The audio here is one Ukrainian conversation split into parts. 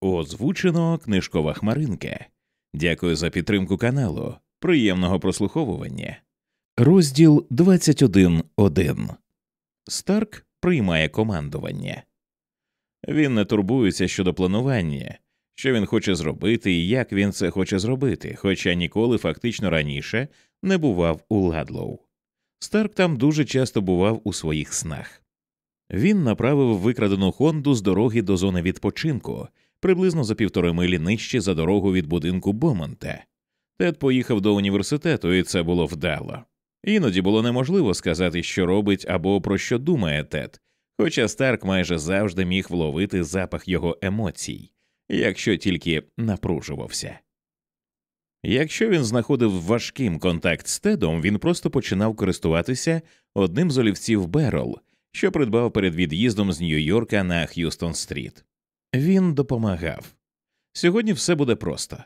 Озвучено книжкова хмаринка. Дякую за підтримку каналу. Приємного прослуховування. Розділ 21.1 Старк приймає командування. Він не турбується щодо планування, що він хоче зробити і як він це хоче зробити, хоча ніколи фактично раніше не бував у Ладлоу. Старк там дуже часто бував у своїх снах. Він направив викрадену Хонду з дороги до зони відпочинку приблизно за півтори милі нижче за дорогу від будинку Бомонта. Тед поїхав до університету, і це було вдало. Іноді було неможливо сказати, що робить або про що думає Тед, хоча Старк майже завжди міг вловити запах його емоцій, якщо тільки напружувався. Якщо він знаходив важким контакт з Тедом, він просто починав користуватися одним з олівців Берол, що придбав перед від'їздом з Нью-Йорка на Х'юстон Стріт. Він допомагав. Сьогодні все буде просто.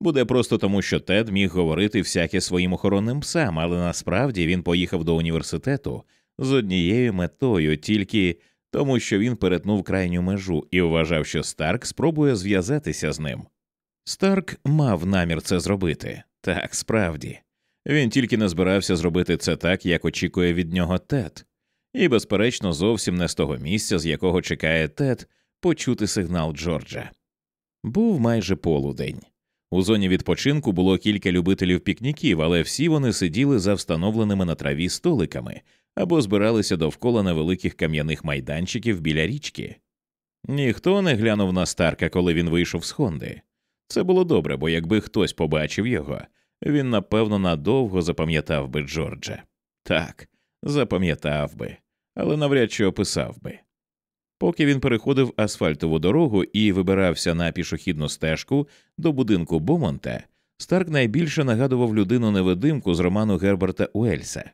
Буде просто тому, що Тед міг говорити всяке своїм охоронним псам, але насправді він поїхав до університету з однією метою, тільки тому, що він перетнув крайню межу і вважав, що Старк спробує зв'язатися з ним. Старк мав намір це зробити так, справді. Він тільки не збирався зробити це так, як очікує від нього Тед, і, безперечно, зовсім не з того місця, з якого чекає Тед почути сигнал Джорджа. Був майже полудень. У зоні відпочинку було кілька любителів пікніків, але всі вони сиділи за встановленими на траві столиками або збиралися довкола невеликих кам'яних майданчиків біля річки. Ніхто не глянув на Старка, коли він вийшов з Хонди. Це було добре, бо якби хтось побачив його, він напевно надовго запам'ятав би Джорджа. Так, запам'ятав би, але навряд чи описав би. Поки він переходив асфальтову дорогу і вибирався на пішохідну стежку до будинку Бомонта, Старк найбільше нагадував людину невидимку з роману Герберта Уельса.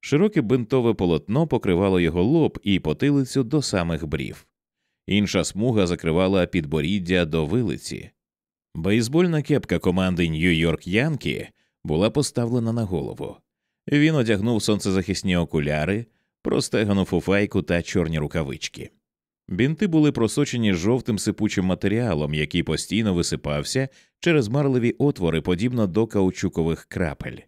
Широке бинтове полотно покривало його лоб і потилицю до самих брів. Інша смуга закривала підборіддя до вилиці. Бейсбольна кепка команди Нью-Йорк Янкі була поставлена на голову. Він одягнув сонцезахисні окуляри, простегану фуфайку та чорні рукавички. Бінти були просочені жовтим сипучим матеріалом, який постійно висипався через марливі отвори, подібно до каучукових крапель.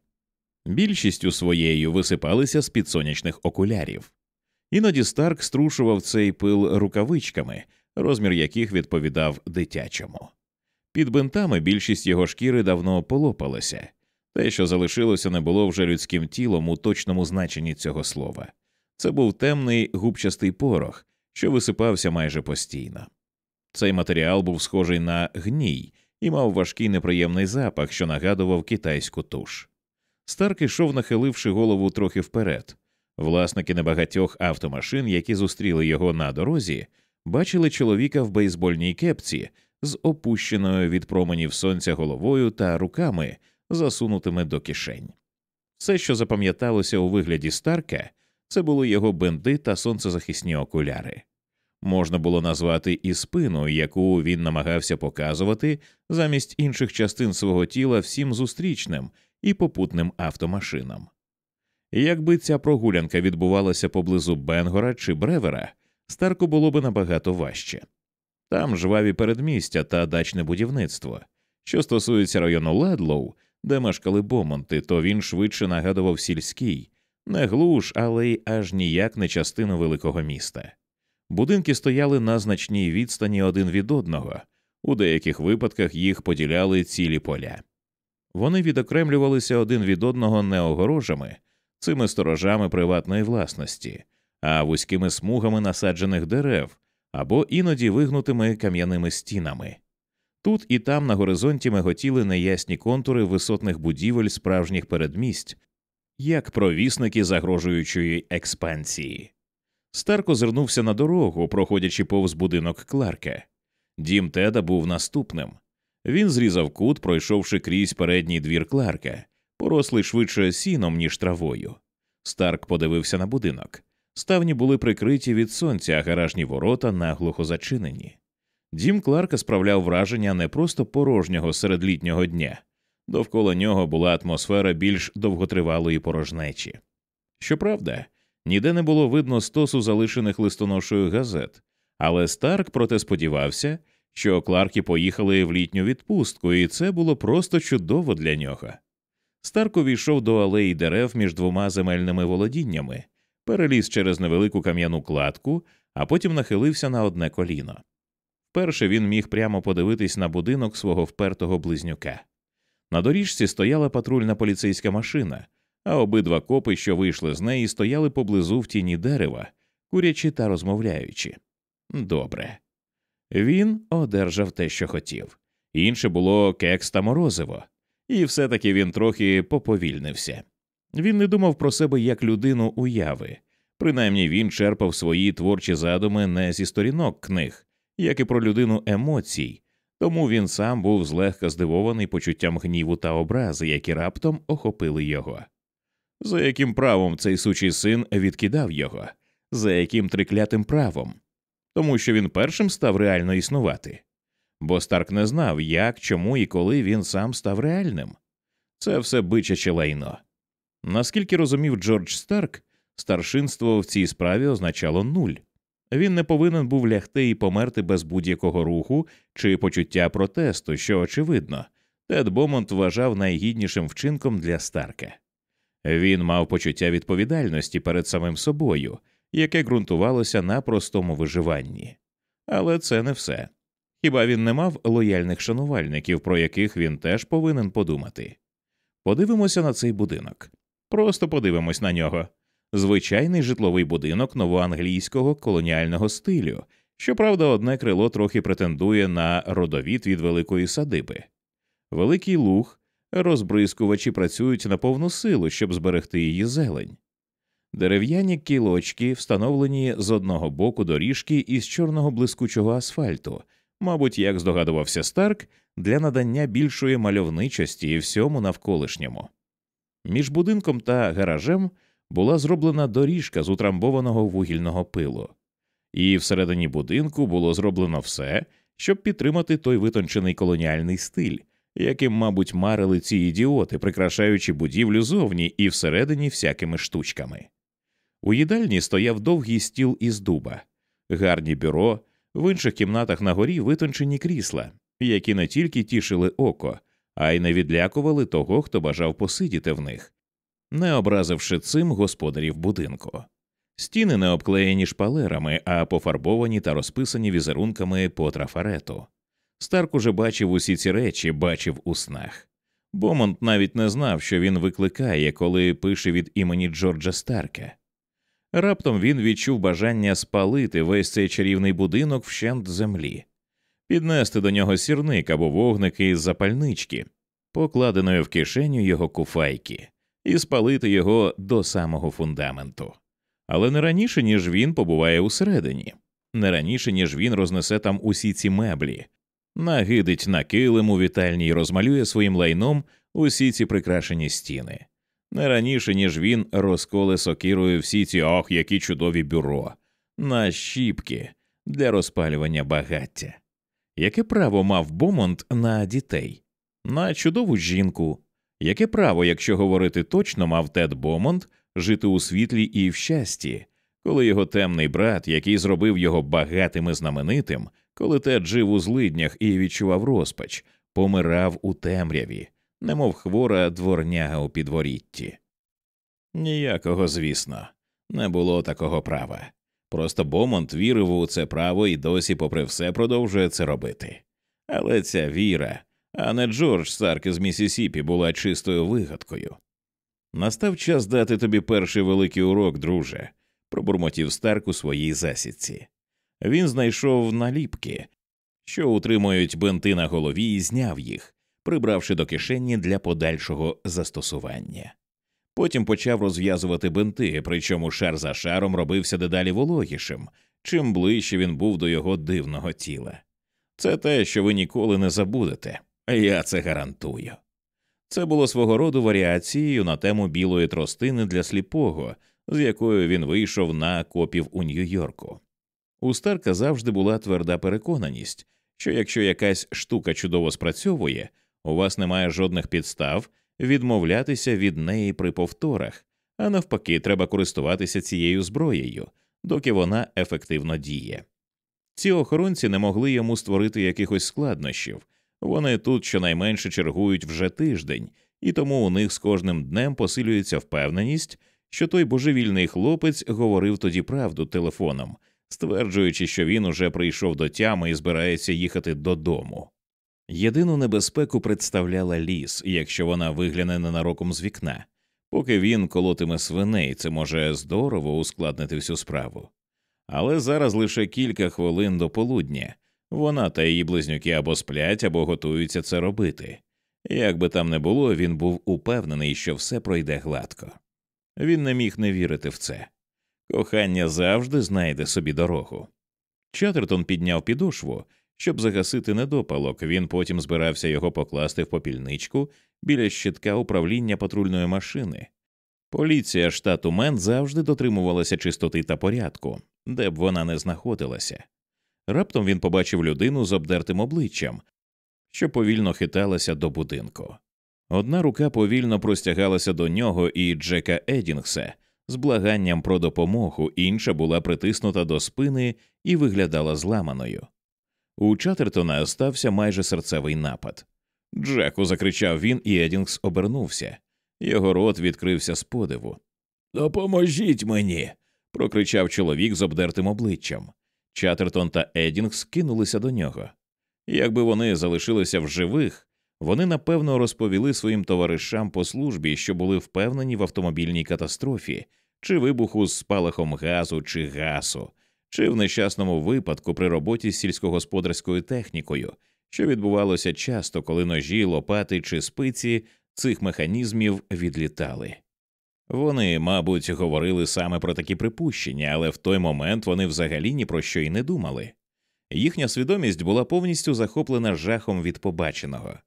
Більшістю своєю висипалися з під сонячних окулярів. Іноді Старк струшував цей пил рукавичками, розмір яких відповідав дитячому. Під бинтами більшість його шкіри давно полопалася, те, що залишилося, не було вже людським тілом у точному значенні цього слова. Це був темний губчастий порох, що висипався майже постійно. Цей матеріал був схожий на гній і мав важкий неприємний запах, що нагадував китайську туш. Старк ішов, нахиливши голову трохи вперед. Власники небагатьох автомашин, які зустріли його на дорозі, бачили чоловіка в бейсбольній кепці з опущеною від променів сонця головою та руками, засунутими до кишень. Все, що запам'яталося у вигляді Старка, це були його бенди та сонцезахисні окуляри. Можна було назвати і спину, яку він намагався показувати замість інших частин свого тіла всім зустрічним і попутним автомашинам. Якби ця прогулянка відбувалася поблизу Бенгора чи Бревера, Старку було би набагато важче. Там жваві передмістя та дачне будівництво. Що стосується району Ледлоу, де мешкали Бомонти, то він швидше нагадував сільський, не глуш, але й аж ніяк не частину великого міста. Будинки стояли на значній відстані один від одного, у деяких випадках їх поділяли цілі поля. Вони відокремлювалися один від одного не огорожами, цими сторожами приватної власності, а вузькими смугами насаджених дерев або іноді вигнутими кам'яними стінами. Тут і там на горизонті миготіли неясні контури висотних будівель справжніх передмість, як провісники загрожуючої експансії. Старк озирнувся на дорогу, проходячи повз будинок Кларка. Дім Теда був наступним. Він зрізав кут, пройшовши крізь передній двір Кларка, порослий швидше сіном, ніж травою. Старк подивився на будинок. Ставні були прикриті від сонця, а гаражні ворота наглухо зачинені. Дім Кларка справляв враження не просто порожнього середлітнього дня, довкола нього була атмосфера більш довготривалої порожнечі. Щоправда, ніде не було видно стосу залишених листоношою газет, але Старк проте сподівався, що Кларки поїхали в літню відпустку, і це було просто чудово для нього. Старк увійшов до алеї дерев між двома земельними володіннями, переліз через невелику кам'яну кладку, а потім нахилився на одне коліно. Вперше він міг прямо подивитись на будинок свого впертого близнюка. На доріжці стояла патрульна поліцейська машина, а обидва копи, що вийшли з неї, стояли поблизу в тіні дерева, курячи та розмовляючи. Добре. Він одержав те, що хотів. Інше було кекс та морозиво, і все таки він трохи поповільнився. Він не думав про себе як людину уяви, принаймні він черпав свої творчі задуми не зі сторінок книг, як і про людину емоцій, тому він сам був злегка здивований почуттям гніву та образи, які раптом охопили його. За яким правом цей сучий син відкидав його, за яким триклятим правом? Тому що він першим став реально існувати. Бо Старк не знав, як, чому і коли він сам став реальним. Це все бичаче лайно. Наскільки розумів Джордж Старк, старшинство в цій справі означало нуль. Він не повинен був лягти і померти без будь-якого руху чи почуття протесту, що, очевидно, Тед Бомонт вважав найгіднішим вчинком для Старка. Він мав почуття відповідальності перед самим собою, яке ґрунтувалося на простому виживанні. Але це не все. Хіба він не мав лояльних шанувальників, про яких він теж повинен подумати? Подивимося на цей будинок. Просто подивимось на нього. Звичайний житловий будинок новоанглійського колоніального стилю. Щоправда, одне крило трохи претендує на родовід від великої садиби. Великий луг, розбризкувачі працюють на повну силу, щоб зберегти її зелень. Дерев'яні кілочки встановлені з одного боку доріжки із чорного блискучого асфальту, мабуть, як здогадувався Старк, для надання більшої мальовничості всьому навколишньому. Між будинком та гаражем була зроблена доріжка з утрамбованого вугільного пилу, і всередині будинку було зроблено все, щоб підтримати той витончений колоніальний стиль, яким, мабуть, марили ці ідіоти, прикрашаючи будівлю зовні і всередині всякими штучками. У їдальні стояв довгий стіл із дуба, гарні бюро, в інших кімнатах на горі витончені крісла, які не тільки тішили око, а й не відлякували того, хто бажав посидіти в них, не образивши цим господарів будинку. Стіни не обклеєні шпалерами, а пофарбовані та розписані візерунками по трафарету. Старк уже бачив усі ці речі, бачив у снах. Бомонт навіть не знав, що він викликає, коли пише від імені Джорджа Старка. Раптом він відчув бажання спалити весь цей чарівний будинок вщент землі, піднести до нього сірник або вогники із запальнички, покладеної в кишеню його куфайки, і спалити його до самого фундаменту. Але не раніше, ніж він побуває усередині, не раніше, ніж він рознесе там усі ці меблі, нагидить на килим у вітальні і розмалює своїм лайном усі ці прикрашені стіни не раніше, ніж він розколе сокирою всі ці ох, які чудові бюро, на щіпки для розпалювання багаття. Яке право мав Бомонт на дітей, на чудову жінку? Яке право, якщо говорити точно, мав Тед Бомонт жити у світлі і в щасті, коли його темний брат, який зробив його багатим і знаменитим, коли Тед жив у злиднях і відчував розпач, помирав у темряві, немов хвора дворняга у підворітті. Ніякого, звісно, не було такого права. Просто Бомонт вірив у це право і досі, попри все, продовжує це робити. Але ця віра, а не Джордж Старк із Місісіпі, була чистою вигадкою. Настав час дати тобі перший великий урок, друже, пробурмотів Старк у своїй засідці. Він знайшов наліпки, що утримують бинти на голові, і зняв їх, прибравши до кишені для подальшого застосування. Потім почав розв'язувати бинти, причому шар за шаром робився дедалі вологішим, чим ближче він був до його дивного тіла. Це те, що ви ніколи не забудете, я це гарантую. Це було свого роду варіацією на тему білої тростини для сліпого, з якою він вийшов на копів у Нью-Йорку. У Старка завжди була тверда переконаність, що якщо якась штука чудово спрацьовує, у вас немає жодних підстав відмовлятися від неї при повторах, а навпаки, треба користуватися цією зброєю, доки вона ефективно діє. Ці охоронці не могли йому створити якихось складнощів. Вони тут щонайменше чергують вже тиждень, і тому у них з кожним днем посилюється впевненість, що той божевільний хлопець говорив тоді правду телефоном, стверджуючи, що він уже прийшов до тями і збирається їхати додому. Єдину небезпеку представляла ліс, якщо вона вигляне ненароком з вікна. Поки він колотиме свиней, це може здорово ускладнити всю справу. Але зараз лише кілька хвилин до полудня вона та її близнюки або сплять, або готуються це робити. Як би там не було, він був упевнений, що все пройде гладко. Він не міг не вірити в це. Кохання завжди знайде собі дорогу. Чатертон підняв підошву, щоб загасити недопалок. Він потім збирався його покласти в попільничку біля щитка управління патрульної машини. Поліція штату Мен завжди дотримувалася чистоти та порядку, де б вона не знаходилася. Раптом він побачив людину з обдертим обличчям, що повільно хиталася до будинку. Одна рука повільно простягалася до нього і Джека Едінгса з благанням про допомогу, інша була притиснута до спини і виглядала зламаною. У Чатертона стався майже серцевий напад. Джеку, закричав він, і Едінгс обернувся. Його рот відкрився з подиву. Допоможіть мені. прокричав чоловік з обдертим обличчям. Чатертон та Едінгс кинулися до нього. Якби вони залишилися в живих, вони напевно розповіли своїм товаришам по службі, що були впевнені в автомобільній катастрофі, чи вибуху з спалахом газу чи гасу, чи в нещасному випадку при роботі з сільськогосподарською технікою, що відбувалося часто, коли ножі, лопати чи спиці цих механізмів відлітали. Вони, мабуть, говорили саме про такі припущення, але в той момент вони взагалі ні про що й не думали. Їхня свідомість була повністю захоплена жахом від побаченого.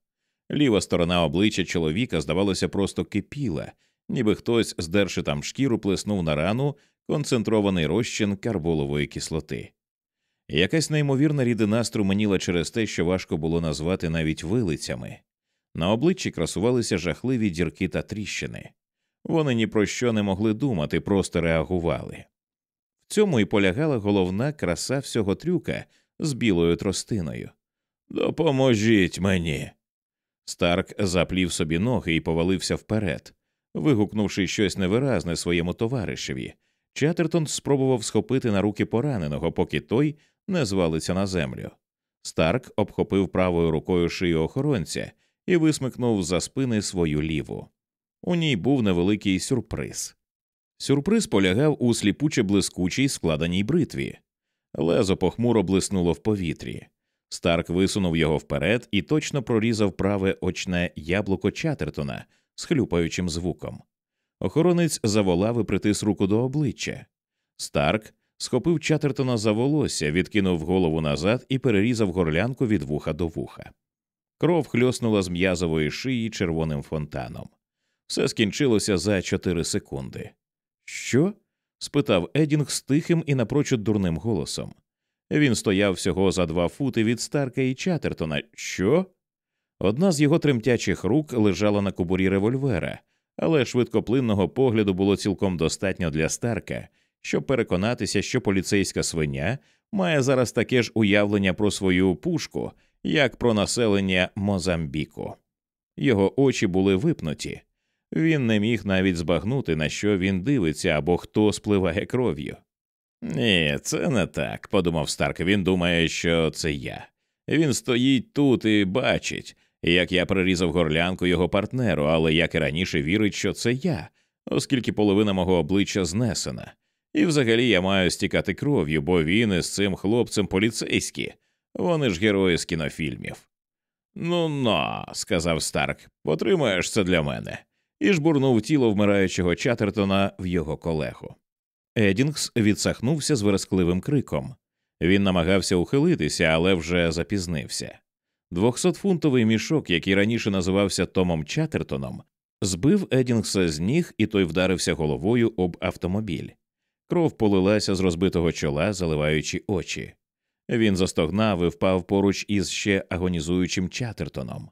Ліва сторона обличчя чоловіка, здавалося, просто кипіла, ніби хтось, здерши там шкіру, плеснув на рану концентрований розчин карболової кислоти. Якась неймовірна рідина струменіла через те, що важко було назвати навіть вилицями. На обличчі красувалися жахливі дірки та тріщини. Вони ні про що не могли думати, просто реагували. В цьому і полягала головна краса всього трюка з білою тростиною. Допоможіть мені. Старк заплів собі ноги і повалився вперед, вигукнувши щось невиразне своєму товаришеві. Чатертон спробував схопити на руки пораненого, поки той не звалиться на землю. Старк обхопив правою рукою шию охоронця і висмикнув за спини свою ліву. У ній був невеликий сюрприз. Сюрприз полягав у сліпуче блискучій складеній бритві. Лезо похмуро блиснуло в повітрі. Старк висунув його вперед і точно прорізав праве очне яблуко Чатертона з хлюпаючим звуком. Охоронець заволав і притис руку до обличчя. Старк схопив Чатертона за волосся, відкинув голову назад і перерізав горлянку від вуха до вуха. Кров хльоснула з м'язової шиї червоним фонтаном. Все скінчилося за чотири секунди. Що? спитав Едінг з тихим і напрочуд дурним голосом. Він стояв всього за два фути від Старка і Чатертона. Що? Одна з його тремтячих рук лежала на кубурі револьвера, але швидкоплинного погляду було цілком достатньо для Старка, щоб переконатися, що поліцейська свиня має зараз таке ж уявлення про свою пушку, як про населення Мозамбіку. Його очі були випнуті. Він не міг навіть збагнути, на що він дивиться або хто спливає кров'ю. Ні, це не так, подумав Старк. Він думає, що це я. Він стоїть тут і бачить, як я прирізав горлянку його партнеру, але як і раніше вірить, що це я, оскільки половина мого обличчя знесена. І взагалі я маю стікати кров'ю, бо він із цим хлопцем поліцейські, вони ж герої з кінофільмів. Ну но, сказав Старк, потримаєш це для мене, і жбурнув тіло вмираючого Чатертона в його колегу. Едінгс відсахнувся з верескливим криком. Він намагався ухилитися, але вже запізнився. Двохсотфунтовий мішок, який раніше називався Томом Чатертоном, збив Едінгса з ніг, і той вдарився головою об автомобіль. Кров полилася з розбитого чола, заливаючи очі. Він застогнав і впав поруч із ще агонізуючим Чатертоном.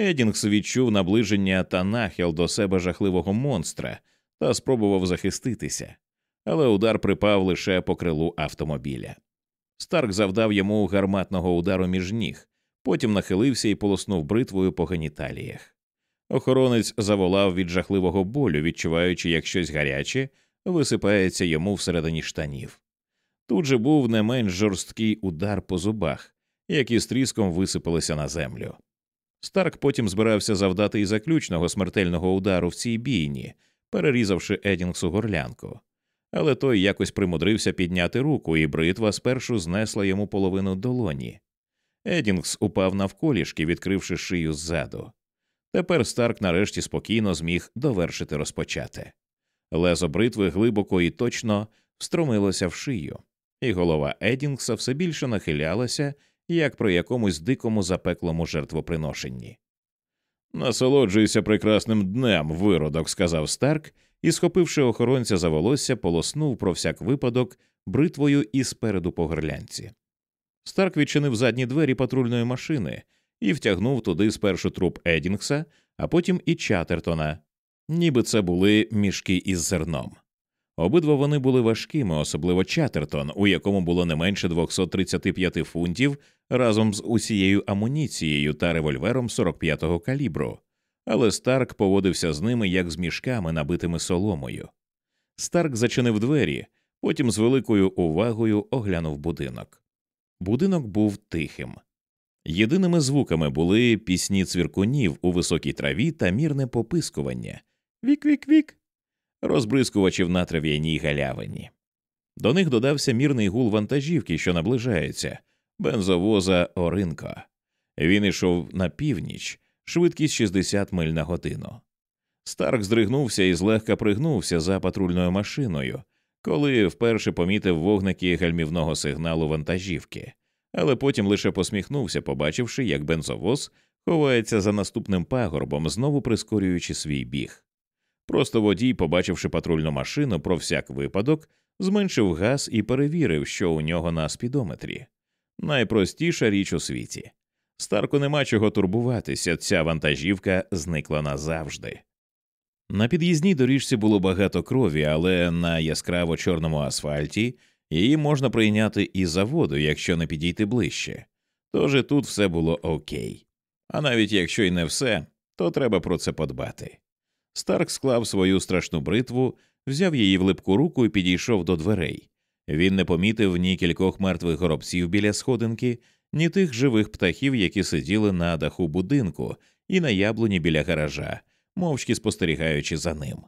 Едінгс відчув наближення та нахил до себе жахливого монстра та спробував захиститися, але удар припав лише по крилу автомобіля. Старк завдав йому гарматного удару між ніг, потім нахилився і полоснув бритвою по геніталіях. Охоронець заволав від жахливого болю, відчуваючи, як щось гаряче висипається йому всередині штанів. Тут же був не менш жорсткий удар по зубах, які з тріском висипалися на землю. Старк потім збирався завдати і заключного смертельного удару в цій бійні, перерізавши Едінгсу горлянку. Але той якось примудрився підняти руку, і бритва спершу знесла йому половину долоні. Едінгс упав навколішки, відкривши шию ззаду. Тепер Старк нарешті спокійно зміг довершити розпочати. Лезо бритви глибоко і точно встромилося в шию, і голова Едінгса все більше нахилялася, як при якомусь дикому запеклому жертвоприношенні. Насолоджуйся прекрасним днем, виродок, сказав Старк, і, схопивши охоронця за волосся, полоснув про всяк випадок бритвою і спереду по горлянці. Старк відчинив задні двері патрульної машини і втягнув туди спершу труп Едінгса, а потім і Чатертона, ніби це були мішки із зерном. Обидва вони були важкими, особливо Чатертон, у якому було не менше 235 фунтів разом з усією амуніцією та револьвером 45-го калібру, але Старк поводився з ними як з мішками, набитими соломою. Старк зачинив двері, потім з великою увагою оглянув будинок. Будинок був тихим. Єдиними звуками були пісні цвіркунів у високій траві та мірне попискування вік-вік-вік, розбризкувачів на трав'яній галявині. До них додався мірний гул вантажівки, що наближається, бензовоза Оринко. Він йшов на північ, швидкість 60 миль на годину. Старк здригнувся і злегка пригнувся за патрульною машиною, коли вперше помітив вогники гальмівного сигналу вантажівки, але потім лише посміхнувся, побачивши, як бензовоз ховається за наступним пагорбом, знову прискорюючи свій біг. Просто водій, побачивши патрульну машину про всяк випадок, зменшив газ і перевірив, що у нього на спідометрі. Найпростіша річ у світі. Старку нема чого турбуватися, ця вантажівка зникла назавжди. На під'їзній доріжці було багато крові, але на яскраво чорному асфальті її можна прийняти і за воду, якщо не підійти ближче. Тож і тут все було окей. А навіть якщо й не все, то треба про це подбати. Старк склав свою страшну бритву, взяв її в липку руку і підійшов до дверей. Він не помітив ні кількох мертвих горобців біля сходинки, ні тих живих птахів, які сиділи на даху будинку і на яблуні біля гаража, мовчки спостерігаючи за ним.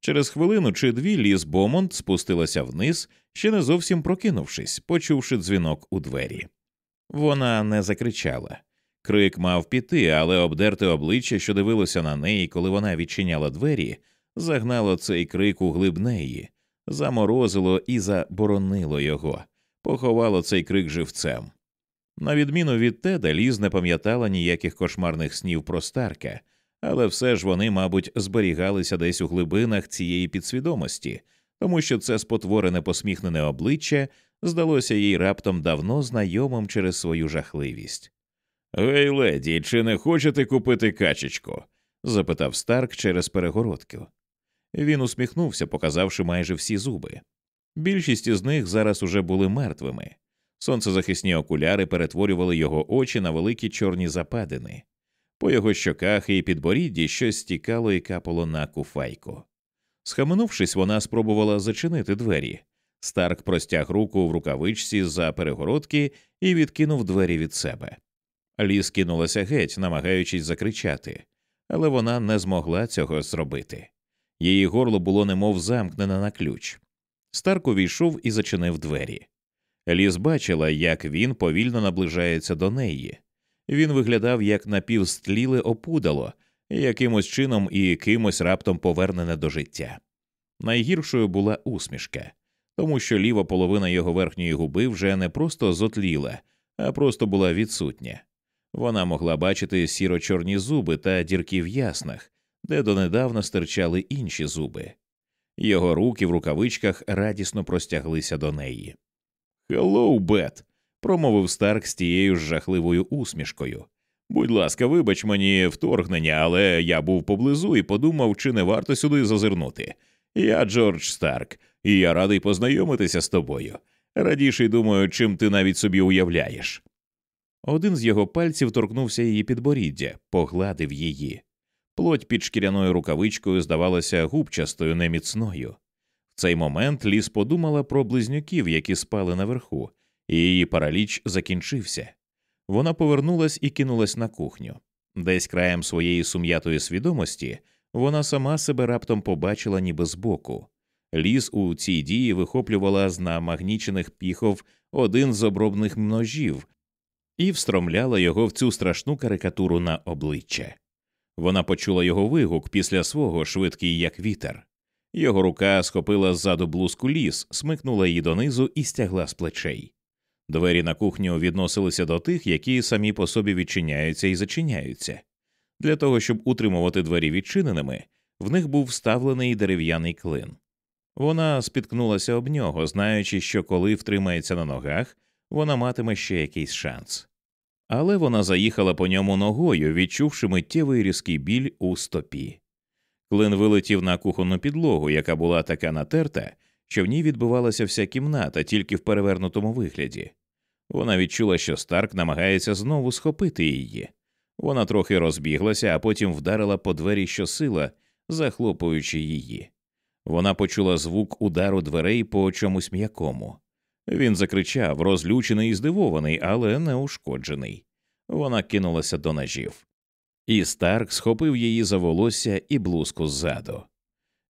Через хвилину чи дві ліс Бомонд спустилася вниз, ще не зовсім прокинувшись, почувши дзвінок у двері. Вона не закричала. Крик мав піти, але обдерте обличчя, що дивилося на неї, коли вона відчиняла двері, загнало цей крик у глиб неї, заморозило і заборонило його, поховало цей крик живцем. На відміну від Теда, Ліз не пам'ятала ніяких кошмарних снів про Старка, але все ж вони, мабуть, зберігалися десь у глибинах цієї підсвідомості, тому що це спотворене посміхнене обличчя здалося їй раптом давно знайомим через свою жахливість. Гей, леді, чи не хочете купити качечку? запитав Старк через перегородку. Він усміхнувся, показавши майже всі зуби. Більшість із них зараз уже були мертвими. Сонцезахисні окуляри перетворювали його очі на великі чорні западини. По його щоках і підборідді щось стікало і капало на куфайку. Схаменувшись, вона спробувала зачинити двері. Старк простяг руку в рукавичці за перегородки і відкинув двері від себе. Ліс кинулася геть, намагаючись закричати, але вона не змогла цього зробити. Її горло було немов замкнене на ключ. Старк увійшов і зачинив двері. Ліс бачила, як він повільно наближається до неї. Він виглядав як напівстліле опудало, якимось чином і кимось раптом повернене до життя. Найгіршою була усмішка, тому що ліва половина його верхньої губи вже не просто зотліла, а просто була відсутня. Вона могла бачити сіро чорні зуби та дірки в яснах, де донедавна стирчали інші зуби. Його руки в рукавичках радісно простяглися до неї. «Hello, Бет!» – промовив Старк з тією ж жахливою усмішкою. Будь ласка, вибач мені вторгнення, але я був поблизу і подумав, чи не варто сюди зазирнути. Я Джордж Старк, і я радий познайомитися з тобою. Радіший думаю, чим ти навіть собі уявляєш. Один з його пальців торкнувся її підборіддя, погладив її. Плоть під шкіряною рукавичкою здавалася губчастою, неміцною. В цей момент ліс подумала про близнюків, які спали наверху, і її параліч закінчився. Вона повернулась і кинулась на кухню. Десь краєм своєї сум'ятої свідомості вона сама себе раптом побачила ніби збоку. Ліс у цій дії вихоплювала з намагнічених піхов один з обробних ножів і встромляла його в цю страшну карикатуру на обличчя. Вона почула його вигук після свого швидкий, як вітер. Його рука схопила ззаду блузку ліс, смикнула її донизу і стягла з плечей. Двері на кухню відносилися до тих, які самі по собі відчиняються і зачиняються. Для того, щоб утримувати двері відчиненими, в них був вставлений дерев'яний клин. Вона спіткнулася об нього, знаючи, що коли втримається на ногах, вона матиме ще якийсь шанс. Але вона заїхала по ньому ногою, відчувши миттєвий різкий біль у стопі. Клин вилетів на кухонну підлогу, яка була така натерта, що в ній відбувалася вся кімната тільки в перевернутому вигляді. Вона відчула, що Старк намагається знову схопити її. Вона трохи розбіглася, а потім вдарила по двері щосила, захлопуючи її. Вона почула звук удару дверей по чомусь м'якому. Він закричав, розлючений і здивований, але не ушкоджений. Вона кинулася до ножів. І Старк схопив її за волосся і блузку ззаду.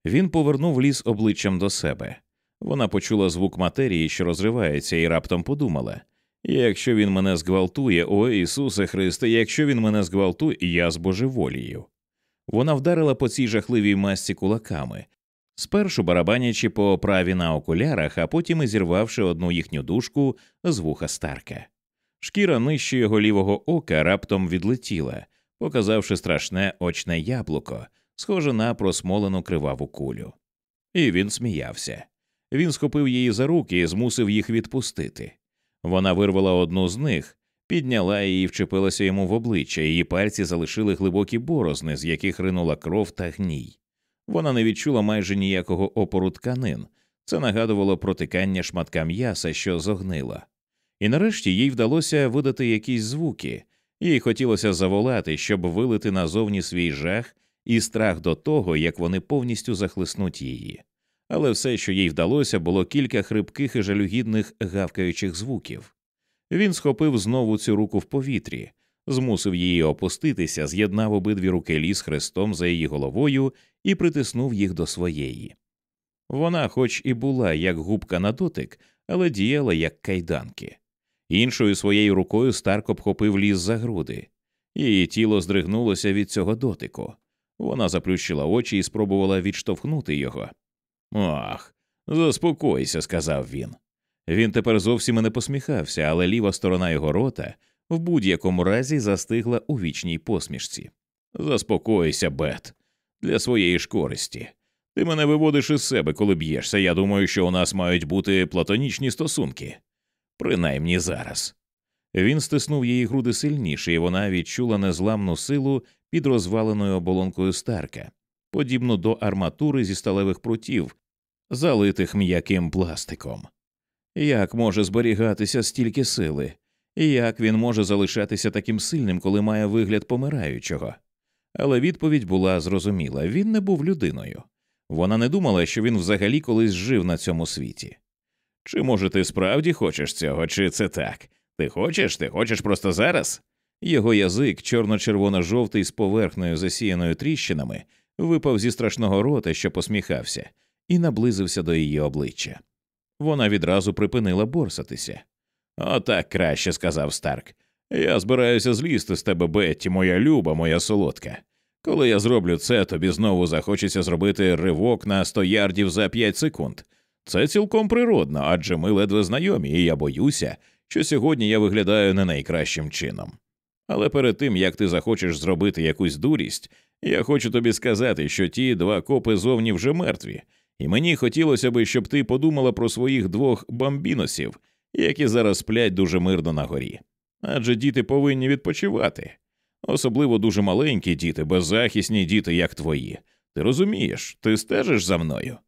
Він повернув ліс обличчям до себе. Вона почула звук матерії, що розривається, і раптом подумала якщо він мене зґвалтує, о Ісусе Христе, якщо він мене зґвалтує, я збожеволію. Вона вдарила по цій жахливій масці кулаками, спершу барабанячи по оправі на окулярах, а потім і зірвавши одну їхню дужку з вуха Старка. Шкіра нижче його лівого ока раптом відлетіла, показавши страшне очне яблуко, схоже на просмолену криваву кулю. І він сміявся. Він схопив її за руки і змусив їх відпустити. Вона вирвала одну з них, підняла її і вчепилася йому в обличчя, її пальці залишили глибокі борозни, з яких ринула кров та гній. Вона не відчула майже ніякого опору тканин, це нагадувало протикання шматка м'яса, що зогнила. І нарешті їй вдалося видати якісь звуки, їй хотілося заволати, щоб вилити назовні свій жах і страх до того, як вони повністю захлиснуть її. Але все, що їй вдалося, було кілька хрипких і жалюгідних гавкаючих звуків. Він схопив знову цю руку в повітрі, змусив її опуститися, з'єднав обидві руки ліс хрестом за її головою і притиснув їх до своєї. Вона, хоч і була як губка на дотик, але діяла як кайданки. Іншою своєю рукою Старк обхопив ліс за груди. Її тіло здригнулося від цього дотику. Вона заплющила очі і спробувала відштовхнути його. Ах, заспокойся, сказав він. Він тепер зовсім і не посміхався, але ліва сторона його рота в будь-якому разі застигла у вічній посмішці. Заспокойся, Бет, для своєї ж користі. Ти мене виводиш із себе, коли б'єшся. Я думаю, що у нас мають бути платонічні стосунки. Принаймні зараз. Він стиснув її груди сильніше, і вона відчула незламну силу під розваленою оболонкою Старка, подібну до арматури зі сталевих прутів, залитих м'яким пластиком. Як може зберігатися стільки сили, і як він може залишатися таким сильним, коли має вигляд помираючого? Але відповідь була зрозуміла він не був людиною. Вона не думала, що він взагалі колись жив на цьому світі. Чи може ти справді хочеш цього, чи це так? Ти хочеш? Ти хочеш просто зараз? Його язик, чорно-червоно-жовтий з поверхнею засіяною тріщинами, випав зі страшного рота, що посміхався, і наблизився до її обличчя. Вона відразу припинила борсатися. Отак краще, сказав Старк. Я збираюся злізти з тебе, Бетті, моя люба, моя солодка. Коли я зроблю це, тобі знову захочеться зробити ривок на 100 ярдів за 5 секунд. Це цілком природно, адже ми ледве знайомі, і я боюся, що сьогодні я виглядаю не найкращим чином. Але перед тим як ти захочеш зробити якусь дурість, я хочу тобі сказати, що ті два копи зовні вже мертві, і мені хотілося би, щоб ти подумала про своїх двох бамбіносів, які зараз сплять дуже мирно на горі. Адже діти повинні відпочивати, особливо дуже маленькі діти, беззахисні діти, як твої. Ти розумієш, ти стежиш за мною.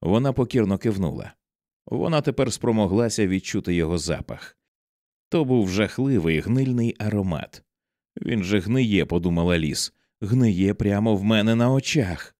Вона покірно кивнула. Вона тепер спромоглася відчути його запах. То був жахливий гнильний аромат. Він же гниє, подумала ліс, гниє прямо в мене на очах.